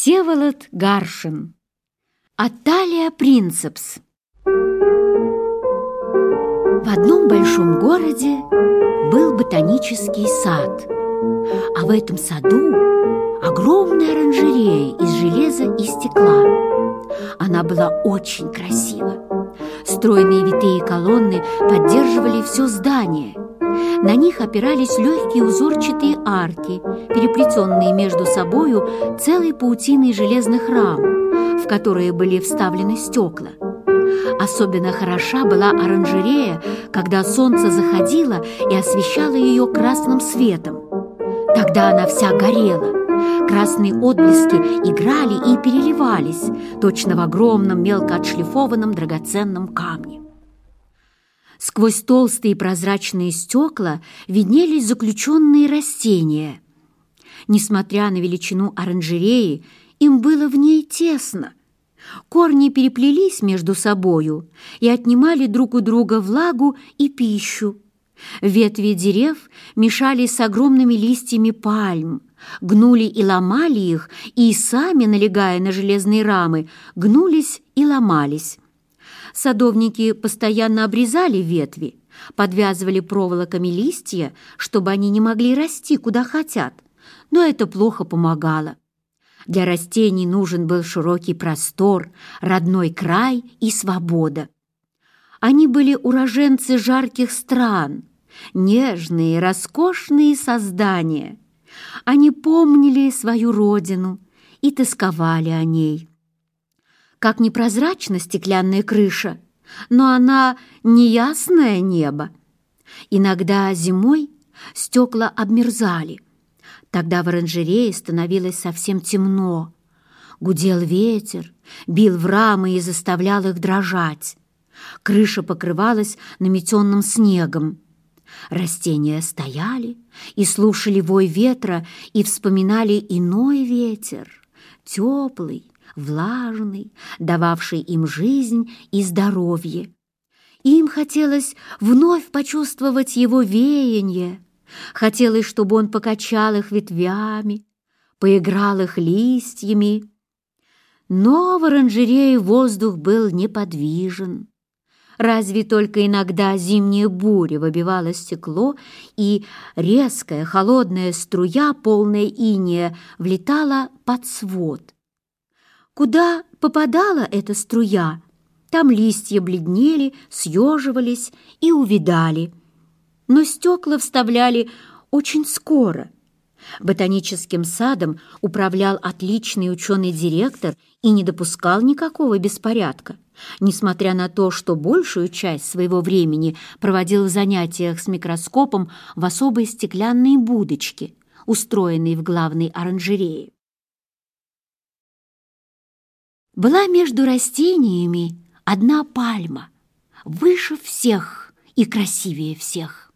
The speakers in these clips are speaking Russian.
Всеволод Гаршин. Аталия Принцепс. В одном большом городе был ботанический сад, а в этом саду огромная оранжерея из железа и стекла. Она была очень красива. Стройные витые колонны поддерживали все здание – на них опирались легкие узорчатые арки, переплетенные между собою целой паутиной железных рам, в которые были вставлены стекла. Особенно хороша была оранжерея, когда солнце заходило и освещало ее красным светом. Тогда она вся горела. Красные отблески играли и переливались, точно в огромном мелко отшлифованном драгоценном камне. Сквозь толстые прозрачные стекла виднелись заключенные растения. Несмотря на величину оранжереи, им было в ней тесно. Корни переплелись между собою и отнимали друг у друга влагу и пищу. Ветви дерев мешали с огромными листьями пальм, гнули и ломали их, и сами, налегая на железные рамы, гнулись и ломались. Садовники постоянно обрезали ветви, подвязывали проволоками листья, чтобы они не могли расти куда хотят, но это плохо помогало. Для растений нужен был широкий простор, родной край и свобода. Они были уроженцы жарких стран, нежные, роскошные создания. Они помнили свою родину и тосковали о ней как непрозрачна стеклянная крыша, но она неясное небо. Иногда зимой стекла обмерзали. Тогда в оранжерее становилось совсем темно. Гудел ветер, бил в рамы и заставлял их дрожать. Крыша покрывалась наметенным снегом. Растения стояли и слушали вой ветра и вспоминали иной ветер, теплый, влажный, дававший им жизнь и здоровье. Им хотелось вновь почувствовать его веяние, хотелось, чтобы он покачал их ветвями, поиграл их листьями. Но в оранжерее воздух был неподвижен. Разве только иногда зимняя буря выбивала стекло, и резкая холодная струя, полная инея, влетала под свод — Куда попадала эта струя, там листья бледнели, съеживались и увидали. Но стекла вставляли очень скоро. Ботаническим садом управлял отличный ученый-директор и не допускал никакого беспорядка, несмотря на то, что большую часть своего времени проводил в занятиях с микроскопом в особой стеклянной будочке, устроенной в главной оранжерее была между растениями одна пальма, выше всех и красивее всех.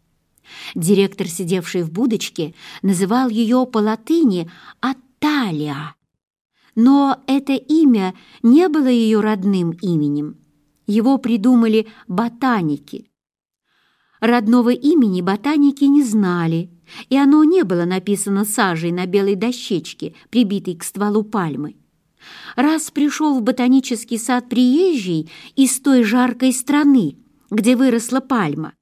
Директор, сидевший в будочке, называл ее по латыни «Аталия», но это имя не было ее родным именем. Его придумали ботаники. Родного имени ботаники не знали, и оно не было написано сажей на белой дощечке, прибитой к стволу пальмы раз пришел в ботанический сад приезжий из той жаркой страны, где выросла пальма.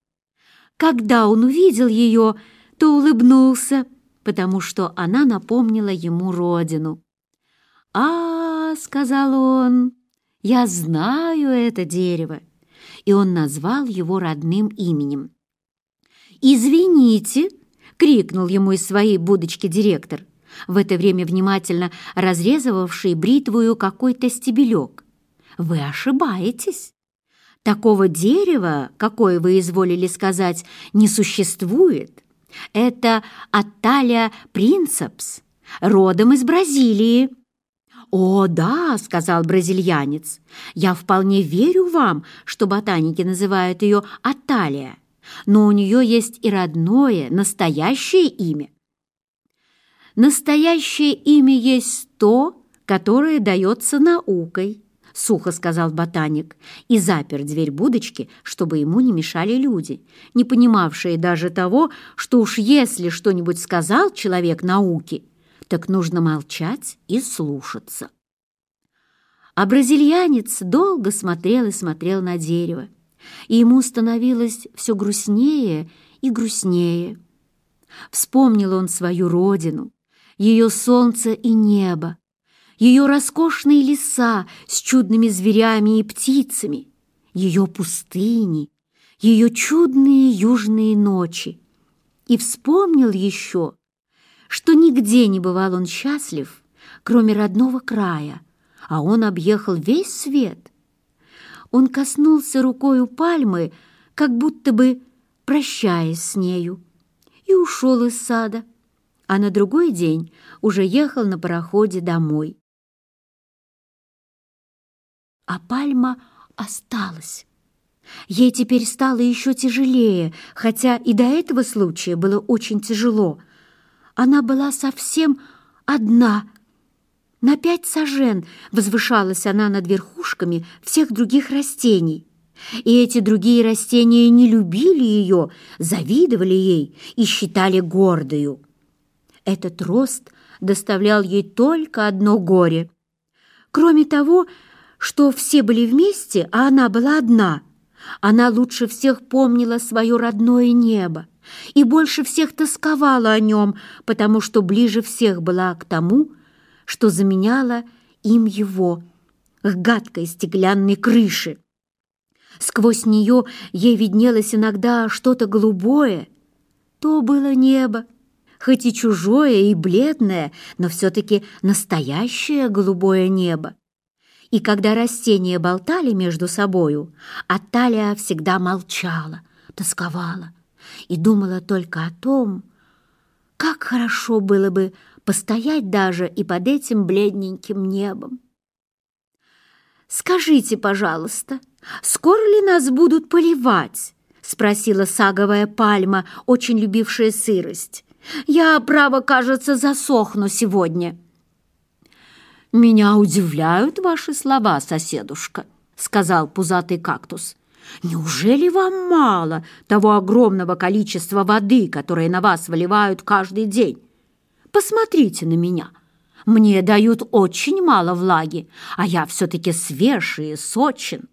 Когда он увидел ее, то улыбнулся, потому что она напомнила ему родину. «А, — сказал он, — я знаю это дерево!» И он назвал его родным именем. «Извините!» — крикнул ему из своей будочки директор — в это время внимательно разрезывавший бритвою какой-то стебелек. «Вы ошибаетесь. Такого дерева, какое вы изволили сказать, не существует. Это Аталия принцепс, родом из Бразилии». «О, да», — сказал бразильянец, — «я вполне верю вам, что ботаники называют ее Аталия, но у нее есть и родное, настоящее имя. Настоящее имя есть то, которое дается наукой, сухо сказал ботаник и запер дверь будочки, чтобы ему не мешали люди, не понимавшие даже того, что уж если что-нибудь сказал человек науки, так нужно молчать и слушаться. А бразильянец долго смотрел и смотрел на дерево, и ему становилось все грустнее и грустнее. Вспомнил он свою родину, ее солнце и небо, ее роскошные леса с чудными зверями и птицами, ее пустыни, ее чудные южные ночи. И вспомнил еще, что нигде не бывал он счастлив, кроме родного края, а он объехал весь свет. Он коснулся рукою пальмы, как будто бы прощаясь с нею, и ушел из сада а на другой день уже ехал на пароходе домой. А пальма осталась. Ей теперь стало еще тяжелее, хотя и до этого случая было очень тяжело. Она была совсем одна. На пять сажен возвышалась она над верхушками всех других растений. И эти другие растения не любили ее, завидовали ей и считали гордою. Этот рост доставлял ей только одно горе. Кроме того, что все были вместе, а она была одна. Она лучше всех помнила свое родное небо и больше всех тосковала о нем, потому что ближе всех была к тому, что заменяла им его, к гадкой стеклянной крыше. Сквозь нее ей виднелось иногда что-то голубое. То было небо, хоть и чужое и бледное, но все-таки настоящее голубое небо. И когда растения болтали между собою, Аталия всегда молчала, тосковала и думала только о том, как хорошо было бы постоять даже и под этим бледненьким небом. «Скажите, пожалуйста, скоро ли нас будут поливать?» — спросила саговая пальма, очень любившая сырость. Я, право, кажется, засохну сегодня». «Меня удивляют ваши слова, соседушка», — сказал пузатый кактус. «Неужели вам мало того огромного количества воды, которое на вас выливают каждый день? Посмотрите на меня. Мне дают очень мало влаги, а я все-таки свежий и сочен».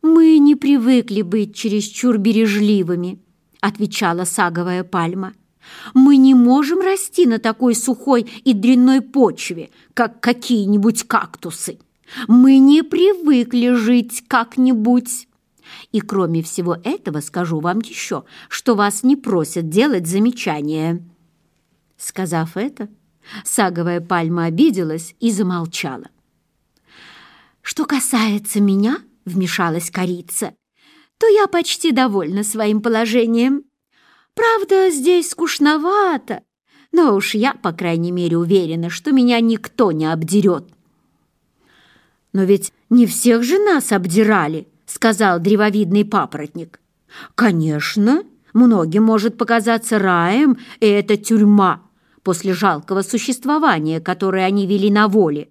«Мы не привыкли быть чересчур бережливыми», отвечала саговая пальма. «Мы не можем расти на такой сухой и дрянной почве, как какие-нибудь кактусы. Мы не привыкли жить как-нибудь». И кроме всего этого скажу вам еще, что вас не просят делать замечания». Сказав это, саговая пальма обиделась и замолчала. «Что касается меня, — вмешалась корица, — то я почти довольна своим положением. Правда, здесь скучновато, но уж я, по крайней мере, уверена, что меня никто не обдерет. «Но ведь не всех же нас обдирали», — сказал древовидный папоротник. «Конечно, многим может показаться раем, и это тюрьма после жалкого существования, которое они вели на воле.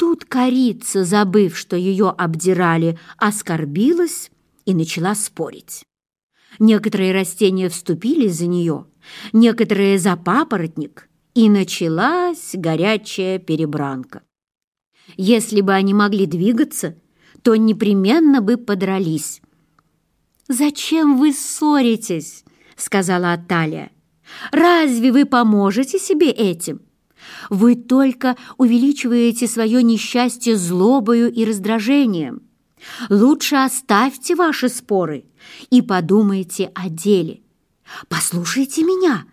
Тут корица, забыв, что ее обдирали, оскорбилась и начала спорить. Некоторые растения вступили за нее, некоторые за папоротник, и началась горячая перебранка. Если бы они могли двигаться, то непременно бы подрались. «Зачем вы ссоритесь?» — сказала Аталия. «Разве вы поможете себе этим?» Вы только увеличиваете свое несчастье злобою и раздражением. Лучше оставьте ваши споры и подумайте о деле. Послушайте меня.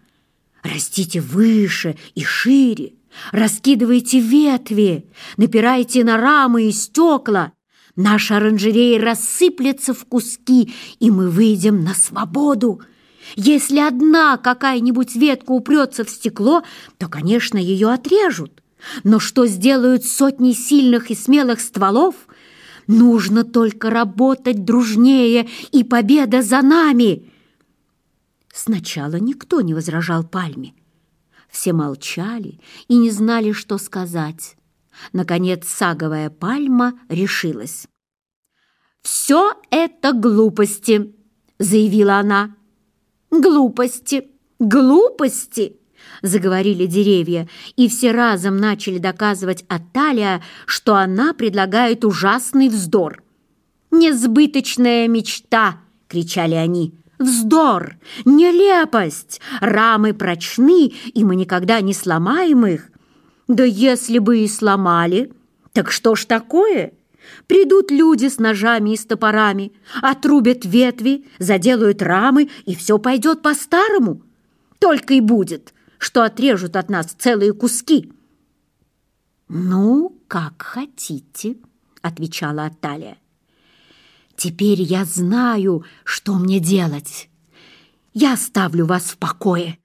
Растите выше и шире. Раскидывайте ветви, напирайте на рамы и стекла. Наша оранжерея рассыплется в куски, и мы выйдем на свободу. Если одна какая-нибудь ветка упрется в стекло, то, конечно, ее отрежут. Но что сделают сотни сильных и смелых стволов? Нужно только работать дружнее, и победа за нами!» Сначала никто не возражал Пальме. Все молчали и не знали, что сказать. Наконец саговая пальма решилась. «Все это глупости!» — заявила она. «Глупости! Глупости!» Заговорили деревья, и все разом начали доказывать Аталия, что она предлагает ужасный вздор. «Несбыточная мечта!» — кричали они. «Вздор! Нелепость! Рамы прочны, и мы никогда не сломаем их!» «Да если бы и сломали! Так что ж такое? Придут люди с ножами и с топорами, отрубят ветви, заделают рамы, и все пойдет по-старому. Только и будет, что отрежут от нас целые куски». «Ну, как хотите», — отвечала Аталия. «Теперь я знаю, что мне делать. Я оставлю вас в покое.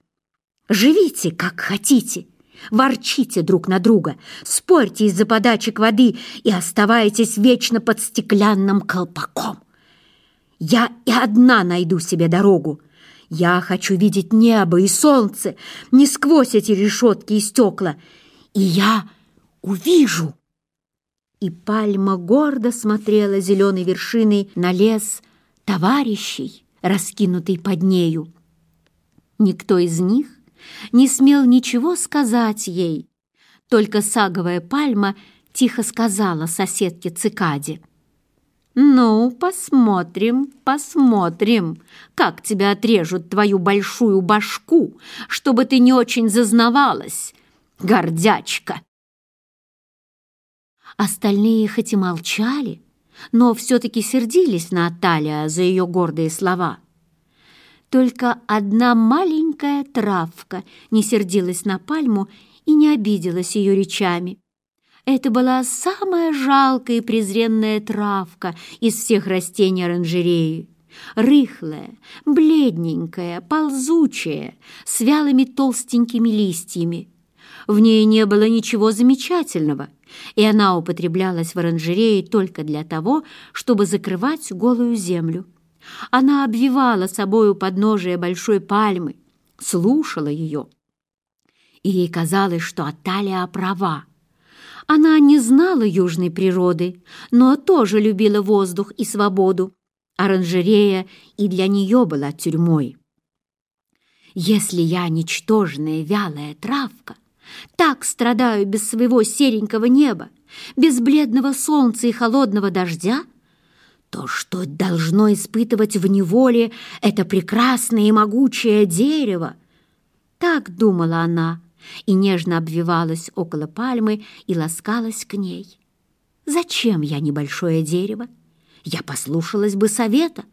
Живите, как хотите ворчите друг на друга, спорьте из-за подачек воды и оставайтесь вечно под стеклянным колпаком. Я и одна найду себе дорогу. Я хочу видеть небо и солнце, не сквозь эти решетки и стекла. И я увижу. И пальма гордо смотрела зеленой вершиной на лес товарищей, раскинутый под нею. Никто из них не смел ничего сказать ей. Только саговая пальма тихо сказала соседке Цикаде. «Ну, посмотрим, посмотрим, как тебя отрежут твою большую башку, чтобы ты не очень зазнавалась, гордячка!» Остальные хоть и молчали, но все-таки сердились на Аталия за ее гордые слова. Только одна маленькая травка не сердилась на пальму и не обиделась ее речами. Это была самая жалкая и презренная травка из всех растений оранжереи. Рыхлая, бледненькая, ползучая, с вялыми толстенькими листьями. В ней не было ничего замечательного, и она употреблялась в оранжерее только для того, чтобы закрывать голую землю. Она обвивала собою подножие большой пальмы, слушала ее. И ей казалось, что Аталия права. Она не знала южной природы, но тоже любила воздух и свободу. Оранжерея и для нее была тюрьмой. «Если я ничтожная вялая травка, так страдаю без своего серенького неба, без бледного солнца и холодного дождя», то, что должно испытывать в неволе это прекрасное и могучее дерево. Так думала она и нежно обвивалась около пальмы и ласкалась к ней. Зачем я небольшое дерево? Я послушалась бы совета.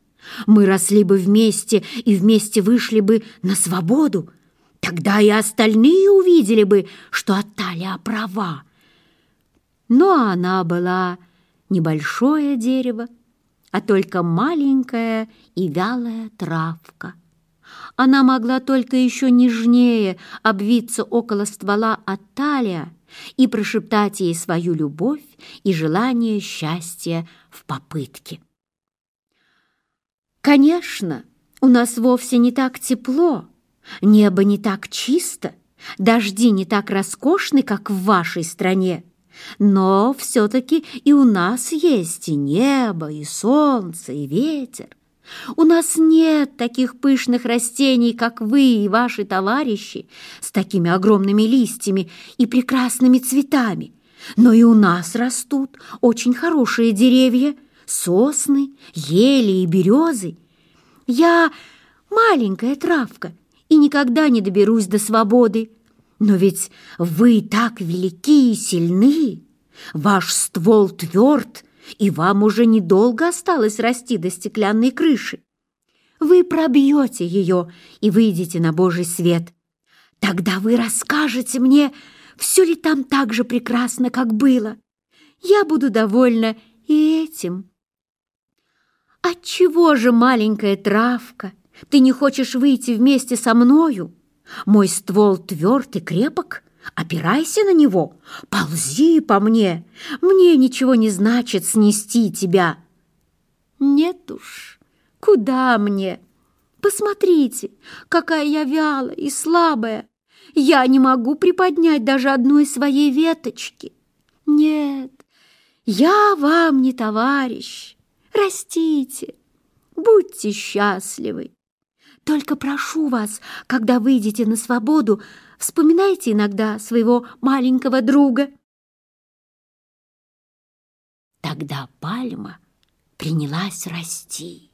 Мы росли бы вместе и вместе вышли бы на свободу. Тогда и остальные увидели бы, что Аталия права. Но она была небольшое дерево, а только маленькая и вялая травка. Она могла только еще нежнее обвиться около ствола Аталия и прошептать ей свою любовь и желание счастья в попытке. Конечно, у нас вовсе не так тепло, небо не так чисто, дожди не так роскошны, как в вашей стране, но все-таки и у нас есть и небо, и солнце, и ветер. У нас нет таких пышных растений, как вы и ваши товарищи, с такими огромными листьями и прекрасными цветами. Но и у нас растут очень хорошие деревья, сосны, ели и березы. Я маленькая травка и никогда не доберусь до свободы. Но ведь вы так велики и сильны, ваш ствол тверд, и вам уже недолго осталось расти до стеклянной крыши. Вы пробьете ее и выйдете на Божий свет. Тогда вы расскажете мне, все ли там так же прекрасно, как было. Я буду довольна и этим. Отчего же, маленькая травка, ты не хочешь выйти вместе со мною? Мой ствол тверд и крепок, опирайся на него, ползи по мне. Мне ничего не значит снести тебя. Нет уж, куда мне? Посмотрите, какая я вялая и слабая. Я не могу приподнять даже одной своей веточки. Нет, я вам не товарищ. Растите, будьте счастливы. Только прошу вас, когда выйдете на свободу, вспоминайте иногда своего маленького друга». Тогда пальма принялась расти.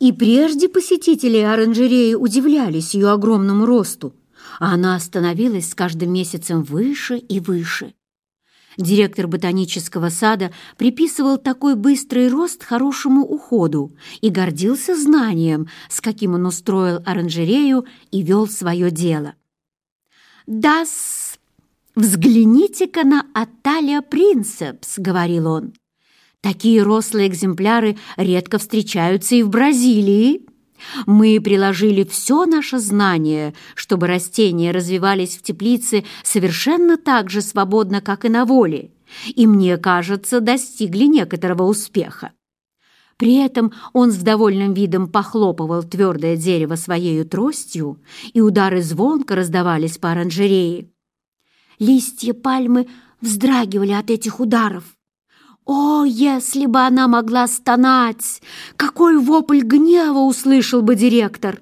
И прежде посетители оранжереи удивлялись ее огромному росту, а она становилась с каждым месяцем выше и выше. Директор ботанического сада приписывал такой быстрый рост хорошему уходу и гордился знанием, с каким он устроил оранжерею и вел свое дело. да -с, взгляните-ка на Аталия Принцепс», — говорил он. «Такие рослые экземпляры редко встречаются и в Бразилии». Мы приложили все наше знание, чтобы растения развивались в теплице совершенно так же свободно, как и на воле, и, мне кажется, достигли некоторого успеха. При этом он с довольным видом похлопывал твердое дерево своей тростью, и удары звонко раздавались по оранжерее. Листья пальмы вздрагивали от этих ударов, о, если бы она могла стонать! Какой вопль гнева услышал бы директор!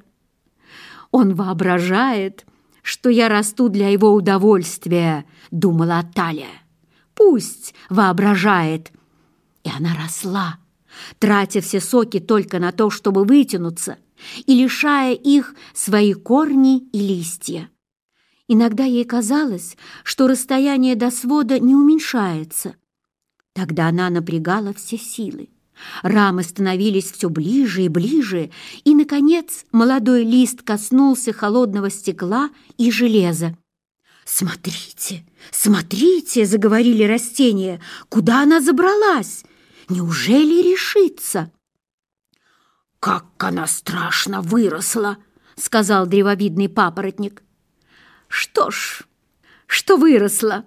Он воображает, что я расту для его удовольствия, думала Аталия. Пусть воображает. И она росла, тратя все соки только на то, чтобы вытянуться, и лишая их свои корни и листья. Иногда ей казалось, что расстояние до свода не уменьшается, Тогда она напрягала все силы. Рамы становились все ближе и ближе, и, наконец, молодой лист коснулся холодного стекла и железа. «Смотрите, смотрите!» — заговорили растения. «Куда она забралась? Неужели решится?» «Как она страшно выросла!» — сказал древовидный папоротник. «Что ж, что выросла?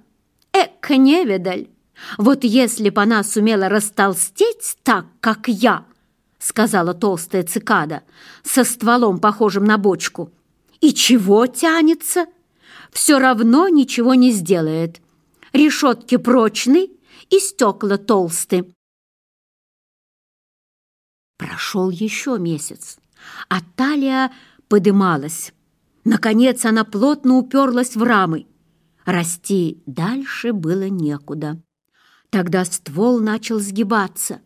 Эка невидаль!» Вот если бы она сумела растолстеть так, как я, сказала толстая цикада со стволом, похожим на бочку, и чего тянется, все равно ничего не сделает. Решетки прочны и стекла толсты. Прошел еще месяц, а талия подымалась. Наконец она плотно уперлась в рамы. Расти дальше было некуда. Тогда ствол начал сгибаться.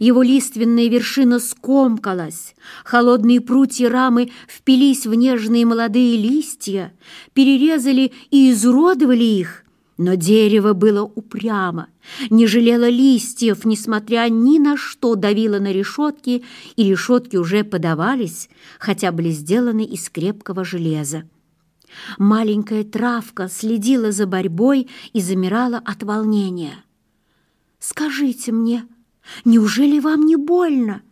Его лиственная вершина скомкалась, холодные прутья рамы впились в нежные молодые листья, перерезали и изуродовали их. Но дерево было упрямо, не жалело листьев, несмотря ни на что давило на решетки, и решетки уже подавались, хотя были сделаны из крепкого железа. Маленькая травка следила за борьбой и замирала от волнения. Скажите мне, неужели вам не больно?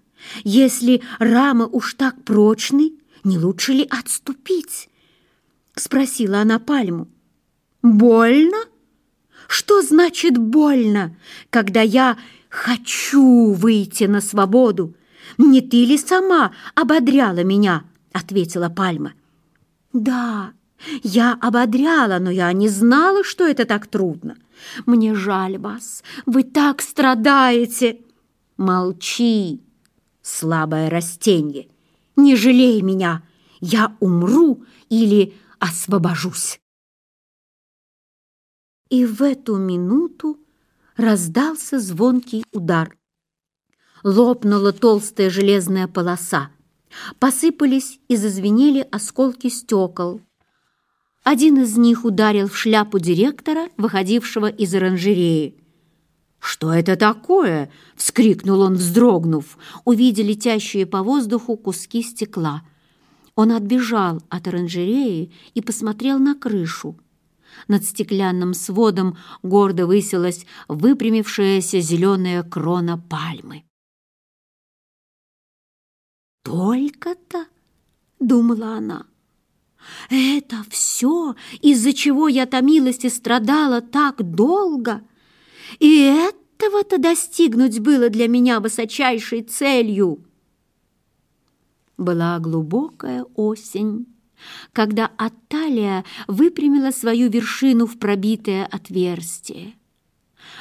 Если рамы уж так прочны, не лучше ли отступить?» Спросила она пальму. «Больно? Что значит больно, когда я хочу выйти на свободу? Не ты ли сама ободряла меня?» Ответила пальма. «Да, я ободряла, но я не знала, что это так трудно. Мне жаль вас, вы так страдаете. Молчи, слабое растение, не жалей меня, я умру или освобожусь. И в эту минуту раздался звонкий удар. Лопнула толстая железная полоса. Посыпались и зазвенели осколки стекол. Один из них ударил в шляпу директора, выходившего из оранжереи. «Что это такое?» — вскрикнул он, вздрогнув, увидя летящие по воздуху куски стекла. Он отбежал от оранжереи и посмотрел на крышу. Над стеклянным сводом гордо высилась выпрямившаяся зеленая крона пальмы. «Только-то!» — думала она. Это все, из-за чего я томилась и страдала так долго. И этого-то достигнуть было для меня высочайшей целью. Была глубокая осень, когда Аталия выпрямила свою вершину в пробитое отверстие.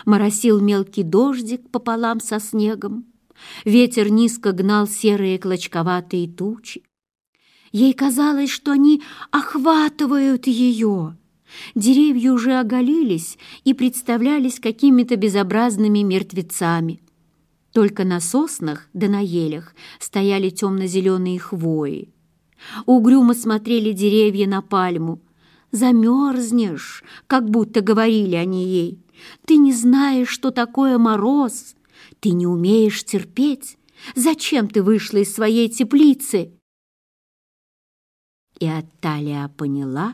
Моросил мелкий дождик пополам со снегом. Ветер низко гнал серые клочковатые тучи. Ей казалось, что они охватывают ее. Деревья уже оголились и представлялись какими-то безобразными мертвецами. Только на соснах да на елях стояли темно-зеленые хвои. Угрюмо смотрели деревья на пальму. «Замерзнешь», как будто говорили они ей. «Ты не знаешь, что такое мороз. Ты не умеешь терпеть. Зачем ты вышла из своей теплицы?» И Аталия поняла,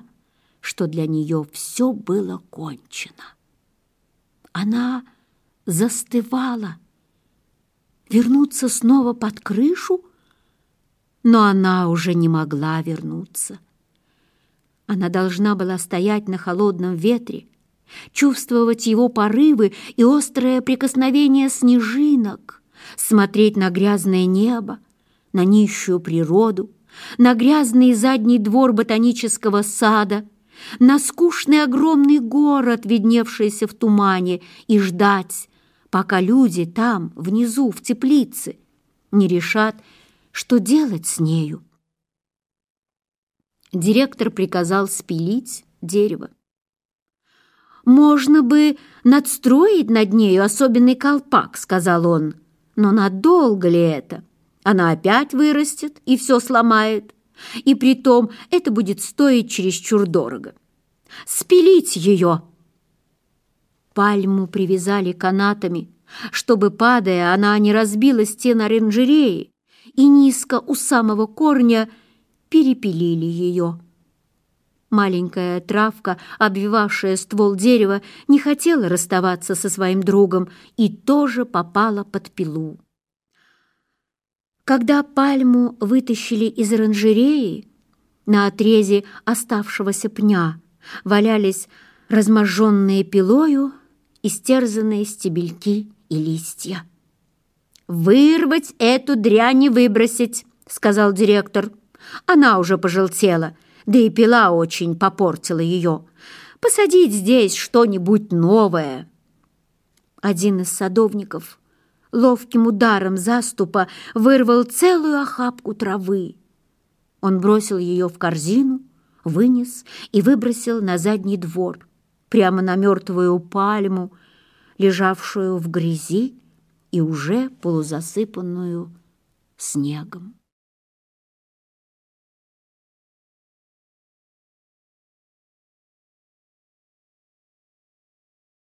что для нее все было кончено. Она застывала. Вернуться снова под крышу? Но она уже не могла вернуться. Она должна была стоять на холодном ветре, чувствовать его порывы и острое прикосновение снежинок, смотреть на грязное небо, на нищую природу, на грязный задний двор ботанического сада, на скучный огромный город, видневшийся в тумане, и ждать, пока люди там, внизу, в теплице, не решат, что делать с нею. Директор приказал спилить дерево. «Можно бы надстроить над нею особенный колпак», — сказал он. «Но надолго ли это?» Она опять вырастет и все сломает. И при том это будет стоить чересчур дорого. Спилить ее! Пальму привязали канатами, чтобы, падая, она не разбила стен оранжереи и низко у самого корня перепилили ее. Маленькая травка, обвивавшая ствол дерева, не хотела расставаться со своим другом и тоже попала под пилу. Когда пальму вытащили из оранжереи, на отрезе оставшегося пня валялись разможженные пилою истерзанные стебельки и листья. «Вырвать эту дрянь и выбросить!» — сказал директор. «Она уже пожелтела, да и пила очень попортила ее. Посадить здесь что-нибудь новое!» Один из садовников — ловким ударом заступа вырвал целую охапку травы. Он бросил ее в корзину, вынес и выбросил на задний двор, прямо на мертвую пальму, лежавшую в грязи и уже полузасыпанную снегом.